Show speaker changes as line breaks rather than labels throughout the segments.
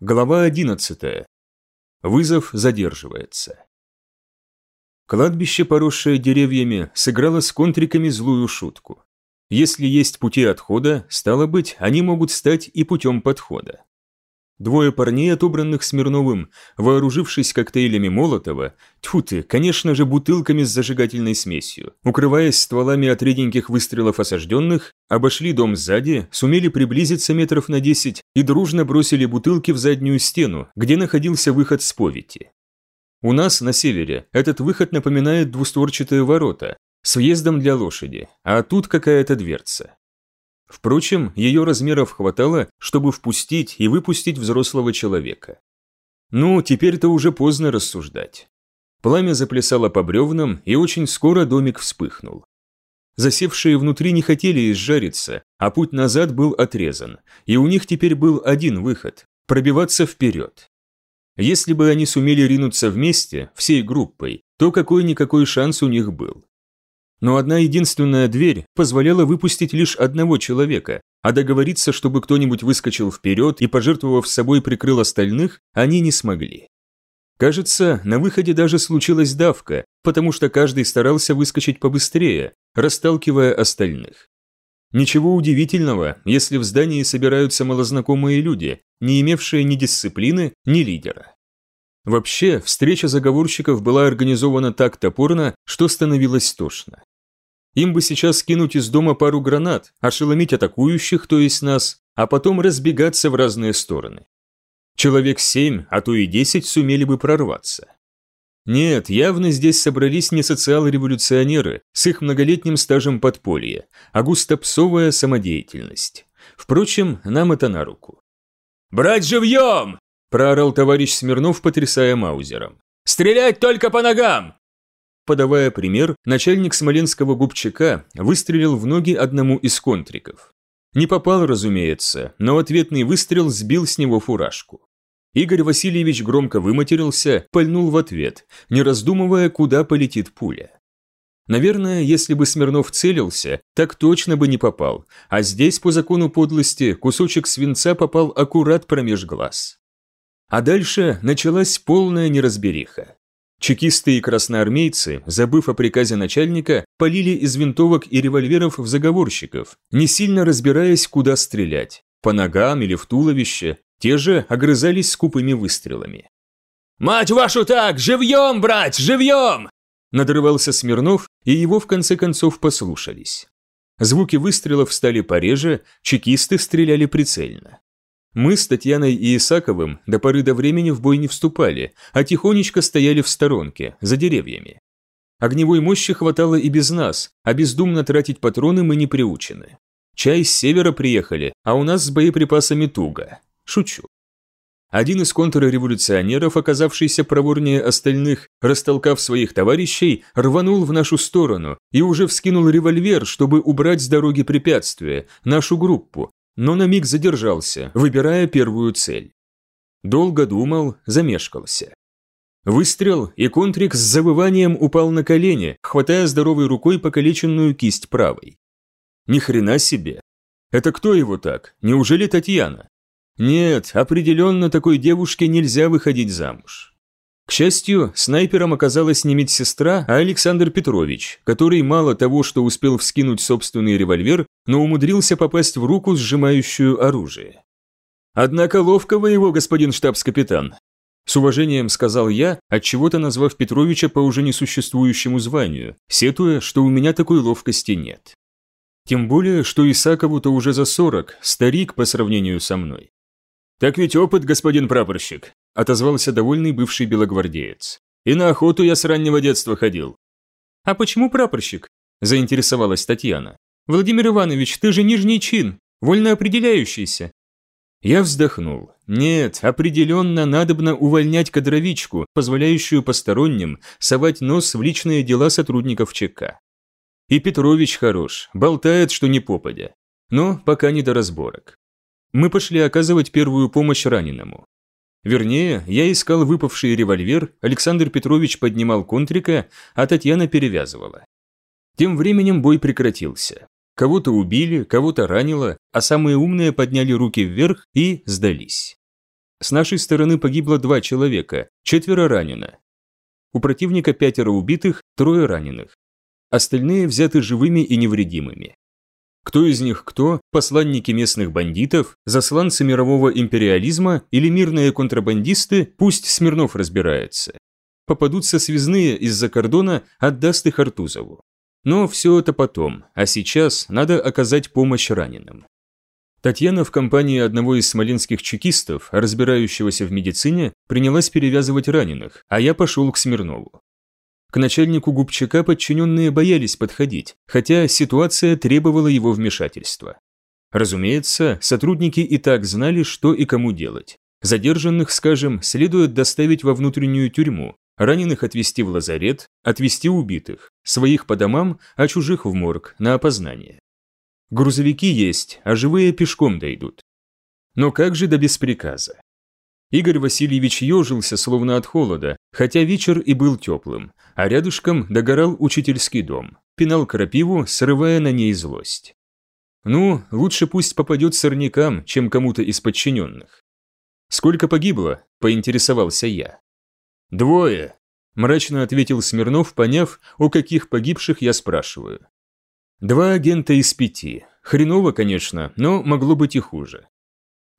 Глава 11. Вызов задерживается. Кладбище, поросшее деревьями, сыграло с контриками злую шутку. Если есть пути отхода, стало быть, они могут стать и путем подхода. Двое парней, отобранных Смирновым, вооружившись коктейлями Молотова, тьфу ты, конечно же, бутылками с зажигательной смесью, укрываясь стволами от реденьких выстрелов осажденных, обошли дом сзади, сумели приблизиться метров на десять и дружно бросили бутылки в заднюю стену, где находился выход с повити. У нас, на севере, этот выход напоминает двустворчатые ворота, с въездом для лошади, а тут какая-то дверца. Впрочем, ее размеров хватало, чтобы впустить и выпустить взрослого человека. Ну, теперь-то уже поздно рассуждать. Пламя заплясало по бревнам, и очень скоро домик вспыхнул. Засевшие внутри не хотели изжариться, а путь назад был отрезан, и у них теперь был один выход – пробиваться вперед. Если бы они сумели ринуться вместе, всей группой, то какой-никакой шанс у них был. Но одна единственная дверь позволяла выпустить лишь одного человека, а договориться, чтобы кто-нибудь выскочил вперед и, пожертвовав собой, прикрыл остальных, они не смогли. Кажется, на выходе даже случилась давка, потому что каждый старался выскочить побыстрее, расталкивая остальных. Ничего удивительного, если в здании собираются малознакомые люди, не имевшие ни дисциплины, ни лидера. Вообще, встреча заговорщиков была организована так топорно, что становилось тошно. Им бы сейчас скинуть из дома пару гранат, ошеломить атакующих, то есть нас, а потом разбегаться в разные стороны. Человек семь, а то и десять сумели бы прорваться. Нет, явно здесь собрались не социал-революционеры с их многолетним стажем подполья, а густопсовая самодеятельность. Впрочем, нам это на руку.
«Брать живьем!»
Проорал товарищ Смирнов, потрясая маузером.
«Стрелять только по ногам!»
Подавая пример, начальник смоленского губчака выстрелил в ноги одному из контриков. Не попал, разумеется, но ответный выстрел сбил с него фуражку. Игорь Васильевич громко выматерился, пальнул в ответ, не раздумывая, куда полетит пуля. Наверное, если бы Смирнов целился, так точно бы не попал, а здесь, по закону подлости, кусочек свинца попал аккурат промеж глаз. А дальше началась полная неразбериха. Чекисты и красноармейцы, забыв о приказе начальника, полили из винтовок и револьверов в заговорщиков, не сильно разбираясь, куда стрелять, по ногам или в туловище, те же огрызались скупыми выстрелами.
«Мать вашу так! Живьем, брать, живьем!»
Надрывался Смирнов, и его в конце концов послушались. Звуки выстрелов стали пореже, чекисты стреляли прицельно. Мы с Татьяной и Исаковым до поры до времени в бой не вступали, а тихонечко стояли в сторонке, за деревьями. Огневой мощи хватало и без нас, а бездумно тратить патроны мы не приучены. Чай с севера приехали, а у нас с боеприпасами туго. Шучу. Один из контрреволюционеров, оказавшийся проворнее остальных, растолкав своих товарищей, рванул в нашу сторону и уже вскинул револьвер, чтобы убрать с дороги препятствие, нашу группу, но на миг задержался, выбирая первую цель. Долго думал, замешкался. Выстрел, и контрик с завыванием упал на колени, хватая здоровой рукой покалеченную кисть правой. Ни хрена себе. Это кто его так? Неужели Татьяна? Нет, определенно такой девушке нельзя выходить замуж. К счастью, снайпером оказалась не медсестра, а Александр Петрович, который мало того, что успел вскинуть собственный револьвер, но умудрился попасть в руку, сжимающую оружие. «Однако ловко вы его, господин штабс-капитан», с уважением сказал я, отчего-то назвав Петровича по уже несуществующему званию, сетуя, что у меня такой ловкости нет. Тем более, что Исакову-то уже за сорок, старик по сравнению со мной. «Так ведь опыт, господин прапорщик», – отозвался довольный бывший белогвардеец. «И на охоту я с раннего детства ходил». «А почему прапорщик?» – заинтересовалась Татьяна. «Владимир Иванович, ты же нижний чин, вольно определяющийся». Я вздохнул. Нет, определенно надобно увольнять кадровичку, позволяющую посторонним совать нос в личные дела сотрудников ЧК. И Петрович хорош, болтает, что не попадя. Но пока не до разборок мы пошли оказывать первую помощь раненому. Вернее, я искал выпавший револьвер, Александр Петрович поднимал контрика, а Татьяна перевязывала. Тем временем бой прекратился. Кого-то убили, кого-то ранило, а самые умные подняли руки вверх и сдались. С нашей стороны погибло два человека, четверо ранено. У противника пятеро убитых, трое раненых. Остальные взяты живыми и невредимыми. Кто из них кто, посланники местных бандитов, засланцы мирового империализма или мирные контрабандисты, пусть Смирнов разбирается. Попадутся связные из-за кордона, отдаст их Артузову. Но все это потом, а сейчас надо оказать помощь раненым. Татьяна в компании одного из смоленских чекистов, разбирающегося в медицине, принялась перевязывать раненых, а я пошел к Смирнову. К начальнику губчака подчиненные боялись подходить, хотя ситуация требовала его вмешательства. Разумеется, сотрудники и так знали, что и кому делать. Задержанных, скажем, следует доставить во внутреннюю тюрьму, раненых отвезти в лазарет, отвезти убитых, своих по домам, а чужих в морг, на опознание. Грузовики есть, а живые пешком дойдут. Но как же да без приказа? Игорь Васильевич ежился, словно от холода, хотя вечер и был теплым, а рядышком догорал учительский дом, пинал крапиву, срывая на ней злость. Ну, лучше пусть попадет сорнякам, чем кому-то из подчиненных. «Сколько погибло?» – поинтересовался я. «Двое», – мрачно ответил Смирнов, поняв, о каких погибших я спрашиваю. Два агента из пяти. Хреново, конечно, но могло быть и хуже.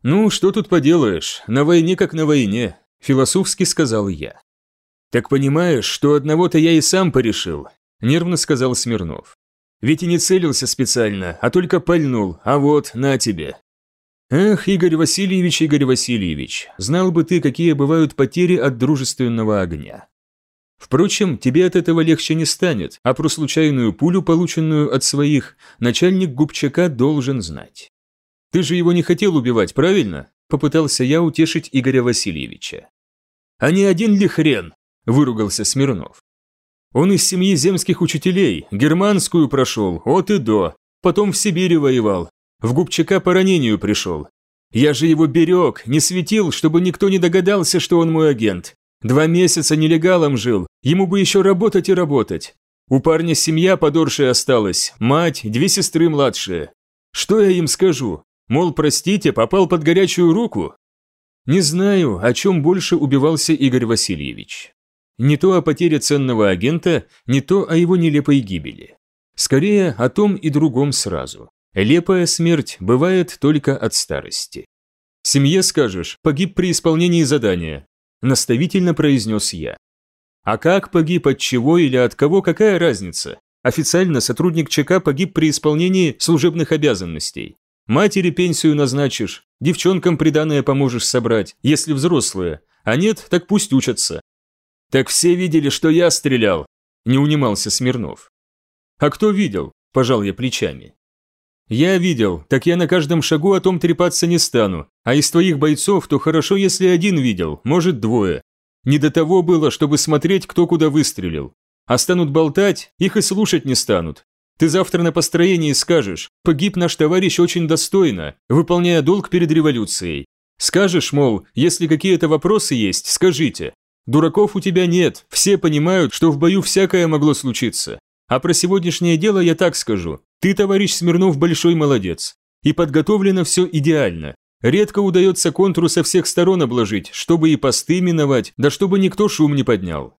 «Ну, что тут поделаешь, на войне как на войне», – философски сказал я. «Так понимаешь, что одного-то я и сам порешил», – нервно сказал Смирнов. «Ведь и не целился специально, а только пальнул, а вот, на тебе». «Эх, Игорь Васильевич, Игорь Васильевич, знал бы ты, какие бывают потери от дружественного огня. Впрочем, тебе от этого легче не станет, а про случайную пулю, полученную от своих, начальник губчака должен знать. Ты же его не хотел убивать, правильно? Попытался я утешить Игоря Васильевича. А не один ли хрен? Выругался Смирнов. Он из семьи земских учителей, германскую прошел, от и до, потом в Сибири воевал, в губчака по ранению пришел. Я же его берег, не светил, чтобы никто не догадался, что он мой агент. Два месяца нелегалом жил, ему бы еще работать и работать. У парня семья подоршая осталась, мать, две сестры младшие. Что я им скажу? Мол, простите, попал под горячую руку? Не знаю, о чем больше убивался Игорь Васильевич. Не то о потере ценного агента, не то о его нелепой гибели. Скорее, о том и другом сразу. Лепая смерть бывает только от старости. Семье скажешь, погиб при исполнении задания, наставительно произнес я. А как погиб, от чего или от кого, какая разница? Официально сотрудник ЧК погиб при исполнении служебных обязанностей. Матери пенсию назначишь, девчонкам приданное поможешь собрать, если взрослые, а нет, так пусть учатся. Так все видели, что я стрелял, не унимался Смирнов. А кто видел? Пожал я плечами. «Я видел, так я на каждом шагу о том трепаться не стану, а из твоих бойцов то хорошо, если один видел, может двое. Не до того было, чтобы смотреть, кто куда выстрелил. А станут болтать, их и слушать не станут. Ты завтра на построении скажешь, погиб наш товарищ очень достойно, выполняя долг перед революцией. Скажешь, мол, если какие-то вопросы есть, скажите. Дураков у тебя нет, все понимают, что в бою всякое могло случиться. А про сегодняшнее дело я так скажу. Ты, товарищ Смирнов, большой молодец. И подготовлено все идеально. Редко удается контуру со всех сторон обложить, чтобы и посты миновать, да чтобы никто шум не поднял.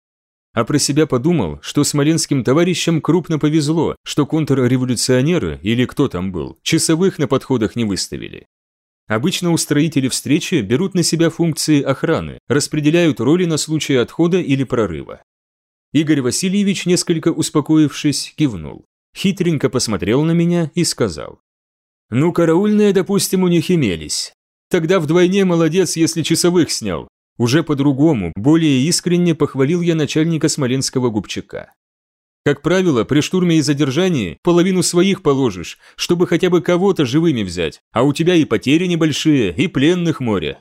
А про себя подумал, что смоленским товарищам крупно повезло, что контрреволюционеры, или кто там был, часовых на подходах не выставили. Обычно устроители встречи берут на себя функции охраны, распределяют роли на случай отхода или прорыва. Игорь Васильевич, несколько успокоившись, кивнул. Хитренько посмотрел на меня и сказал. «Ну, караульные, допустим, у них имелись. Тогда вдвойне молодец, если часовых снял. Уже по-другому, более искренне похвалил я начальника смоленского губчака. Как правило, при штурме и задержании половину своих положишь, чтобы хотя бы кого-то живыми взять, а у тебя и потери небольшие, и пленных море».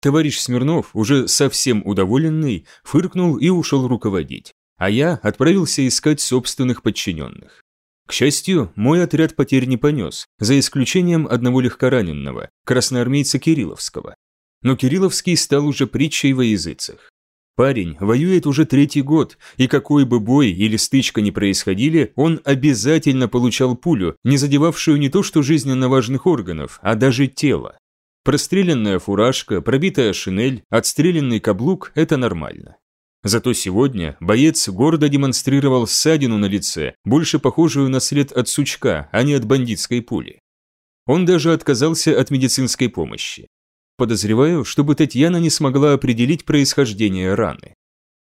Товарищ Смирнов, уже совсем удоволенный, фыркнул и ушел руководить а я отправился искать собственных подчиненных. К счастью, мой отряд потерь не понес, за исключением одного легкораненного, красноармейца Кирилловского. Но Кирилловский стал уже притчей во языцах. Парень воюет уже третий год, и какой бы бой или стычка ни происходили, он обязательно получал пулю, не задевавшую не то что жизненно важных органов, а даже тело. Простреленная фуражка, пробитая шинель, отстрелянный каблук – это нормально. Зато сегодня боец гордо демонстрировал ссадину на лице, больше похожую на след от сучка, а не от бандитской пули. Он даже отказался от медицинской помощи. Подозреваю, чтобы Татьяна не смогла определить происхождение раны.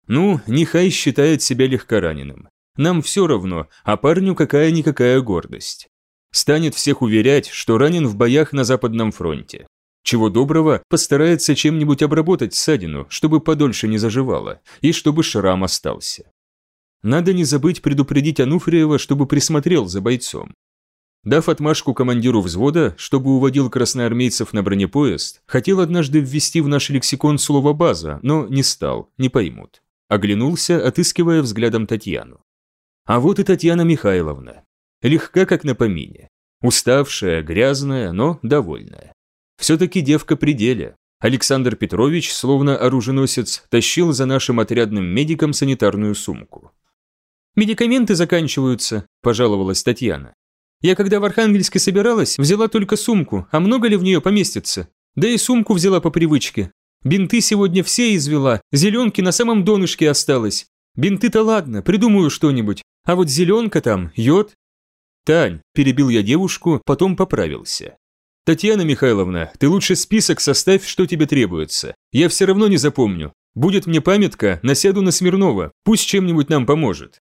Ну, Нехай считает себя легкораненым. Нам все равно, а парню какая-никакая гордость. Станет всех уверять, что ранен в боях на Западном фронте. Чего доброго, постарается чем-нибудь обработать ссадину, чтобы подольше не заживала, и чтобы шрам остался. Надо не забыть предупредить Ануфриева, чтобы присмотрел за бойцом. Дав отмашку командиру взвода, чтобы уводил красноармейцев на бронепоезд, хотел однажды ввести в наш лексикон слово «база», но не стал, не поймут. Оглянулся, отыскивая взглядом Татьяну. А вот и Татьяна Михайловна. Легка, как на помине. Уставшая, грязная, но довольная. Все-таки девка при деле. Александр Петрович, словно оруженосец, тащил за нашим отрядным медиком санитарную сумку. «Медикаменты заканчиваются», – пожаловалась Татьяна. «Я когда в Архангельске собиралась, взяла только сумку, а много ли в нее поместится? Да и сумку взяла по привычке. Бинты сегодня все извела, зеленки на самом донышке осталось. Бинты-то ладно, придумаю что-нибудь, а вот зеленка там, йод». «Тань», – перебил я девушку, потом поправился. «Татьяна Михайловна, ты лучше список составь, что тебе требуется. Я все равно не запомню. Будет мне памятка, насяду на Смирнова, пусть чем-нибудь нам поможет».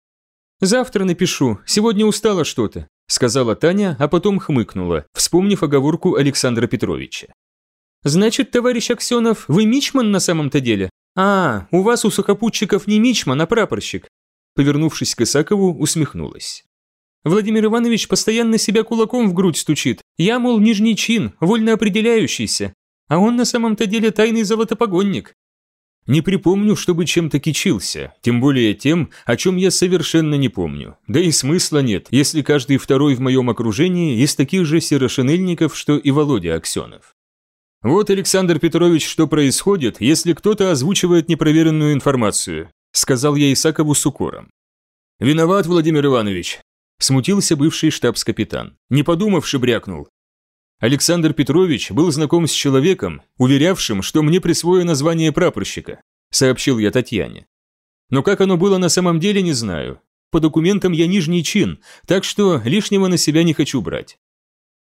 «Завтра напишу, сегодня устала что-то», сказала Таня, а потом хмыкнула, вспомнив оговорку Александра Петровича. «Значит, товарищ Аксенов, вы мичман на самом-то деле? А, у вас у сухопутчиков не мичман, а прапорщик». Повернувшись к Исакову, усмехнулась. Владимир Иванович постоянно себя кулаком в грудь стучит. Я, мол, нижний чин, вольно определяющийся. А он на самом-то деле тайный золотопогонник. Не припомню, чтобы чем-то кичился, тем более тем, о чем я совершенно не помню. Да и смысла нет, если каждый второй в моем окружении из таких же серошинельников, что и Володя Аксенов. Вот, Александр Петрович, что происходит, если кто-то озвучивает непроверенную информацию, сказал я Исакову с укором. Виноват, Владимир Иванович, Смутился бывший штабс-капитан. Не подумавши, брякнул. Александр Петрович был знаком с человеком, уверявшим, что мне присвоено звание прапорщика, сообщил я Татьяне. Но как оно было на самом деле, не знаю. По документам я нижний чин, так что лишнего на себя не хочу брать.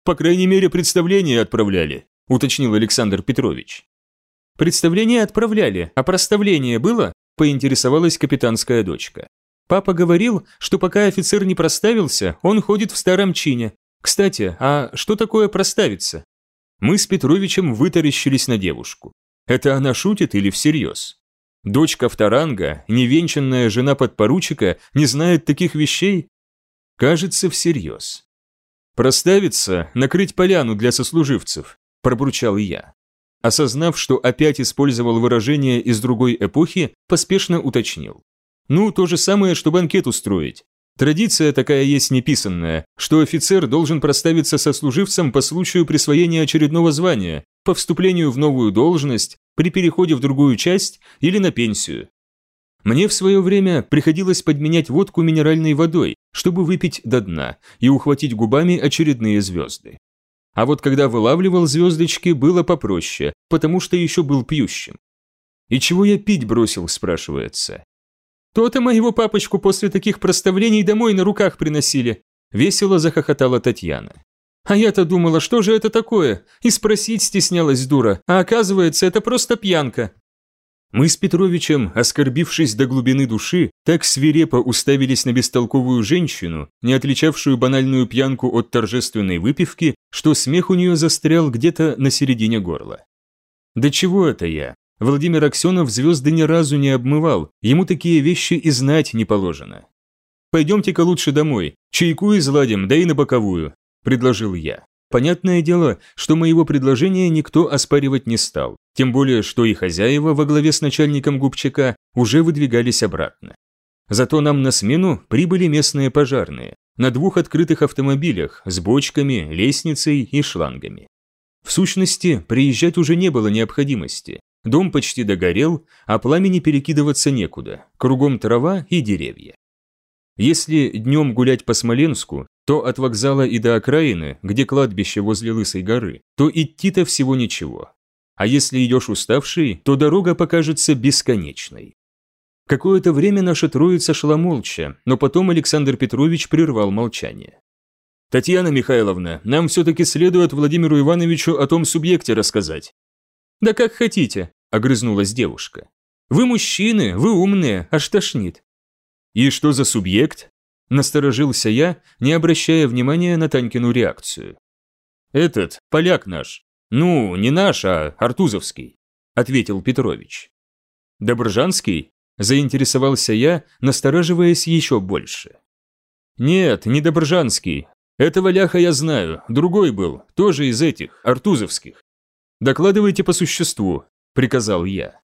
По крайней мере, представление отправляли, уточнил Александр Петрович. Представление отправляли, а проставление было? поинтересовалась капитанская дочка. Папа говорил, что пока офицер не проставился, он ходит в старом чине. Кстати, а что такое проставиться? Мы с Петровичем вытаращились на девушку. Это она шутит или всерьез? Дочка вторанга, невенчанная жена подпоручика, не знает таких вещей? Кажется, всерьез. «Проставиться, накрыть поляну для сослуживцев», – пробурчал я. Осознав, что опять использовал выражение из другой эпохи, поспешно уточнил. Ну, то же самое, что банкет устроить. Традиция такая есть неписанная, что офицер должен проставиться сослуживцем по случаю присвоения очередного звания, по вступлению в новую должность, при переходе в другую часть или на пенсию. Мне в свое время приходилось подменять водку минеральной водой, чтобы выпить до дна и ухватить губами очередные звезды. А вот когда вылавливал звездочки, было попроще, потому что еще был пьющим. И чего я пить бросил, спрашивается. То-то моего папочку после таких проставлений домой на руках приносили. Весело захохотала Татьяна. А я-то думала, что же это такое? И спросить стеснялась дура, а оказывается, это просто пьянка. Мы с Петровичем, оскорбившись до глубины души, так свирепо уставились на бестолковую женщину, не отличавшую банальную пьянку от торжественной выпивки, что смех у нее застрял где-то на середине горла. Да чего это я? Владимир Аксенов звезды ни разу не обмывал, ему такие вещи и знать не положено. «Пойдемте-ка лучше домой, чайку изладим, да и на боковую», – предложил я. Понятное дело, что моего предложения никто оспаривать не стал, тем более, что и хозяева во главе с начальником губчака уже выдвигались обратно. Зато нам на смену прибыли местные пожарные на двух открытых автомобилях с бочками, лестницей и шлангами. В сущности, приезжать уже не было необходимости. Дом почти догорел, а пламени перекидываться некуда, кругом трава и деревья. Если днем гулять по Смоленску, то от вокзала и до окраины, где кладбище возле Лысой горы, то идти-то всего ничего. А если идешь уставший, то дорога покажется бесконечной. Какое-то время наша троица шла молча, но потом Александр Петрович прервал молчание. «Татьяна Михайловна, нам все-таки следует Владимиру Ивановичу о том субъекте рассказать».
«Да как хотите», – огрызнулась девушка. «Вы мужчины, вы умные, аж тошнит».
«И что за субъект?» – насторожился я, не обращая внимания на Танькину реакцию. «Этот, поляк наш. Ну, не наш, а артузовский», – ответил Петрович. «Добржанский?» – заинтересовался я, настораживаясь еще больше. «Нет, не Добржанский, этого ляха я знаю, другой был, тоже из этих, артузовских. Докладывайте по существу, приказал я.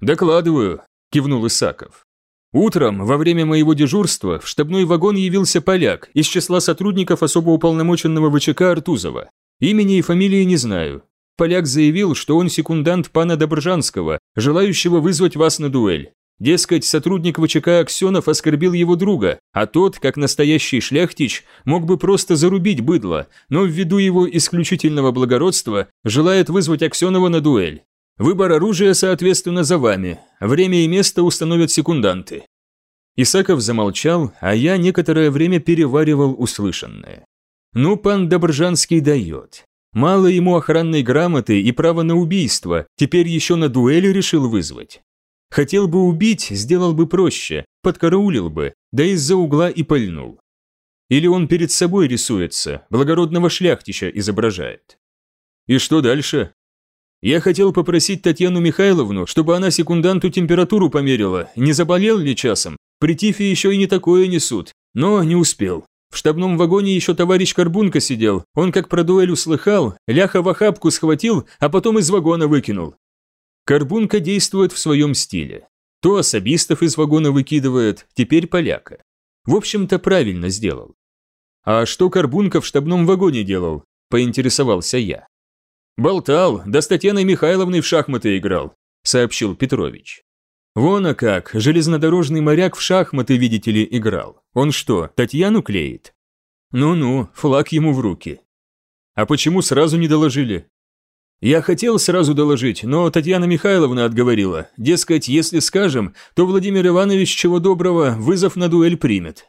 Докладываю, кивнул Исаков. Утром, во время моего дежурства, в штабной вагон явился поляк из числа сотрудников особо уполномоченного ВЧК Артузова. Имени и фамилии не знаю. Поляк заявил, что он секундант пана Добржанского, желающего вызвать вас на дуэль. Дескать, сотрудник ВЧК Аксенов оскорбил его друга, а тот, как настоящий шляхтич, мог бы просто зарубить быдло, но ввиду его исключительного благородства желает вызвать Аксенова на дуэль. Выбор оружия, соответственно, за вами. Время и место установят секунданты. Исаков замолчал, а я некоторое время переваривал услышанное. Ну, пан Добржанский дает. Мало ему охранной грамоты и права на убийство, теперь еще на дуэль решил вызвать. Хотел бы убить, сделал бы проще, подкараулил бы, да из-за угла и пальнул. Или он перед собой рисуется, благородного шляхтища изображает. И что дальше? Я хотел попросить Татьяну Михайловну, чтобы она секунданту температуру померила, не заболел ли часом. При тифе еще и не такое несут, но не успел. В штабном вагоне еще товарищ Карбунка сидел, он как про дуэль услыхал, ляха в охапку схватил, а потом из вагона выкинул. Карбунка действует в своем стиле. То особистов из вагона выкидывает, теперь поляка. В общем-то, правильно сделал. А что Карбунка в штабном вагоне делал? Поинтересовался я. Болтал, да с Татьяной Михайловной в шахматы играл, сообщил Петрович. Вон а как, железнодорожный моряк в шахматы, видите ли, играл. Он что, Татьяну клеит? Ну-ну, флаг ему в руки. А почему сразу не доложили? Я хотел сразу доложить, но Татьяна Михайловна отговорила. Дескать, если скажем, то Владимир Иванович чего доброго вызов на дуэль примет.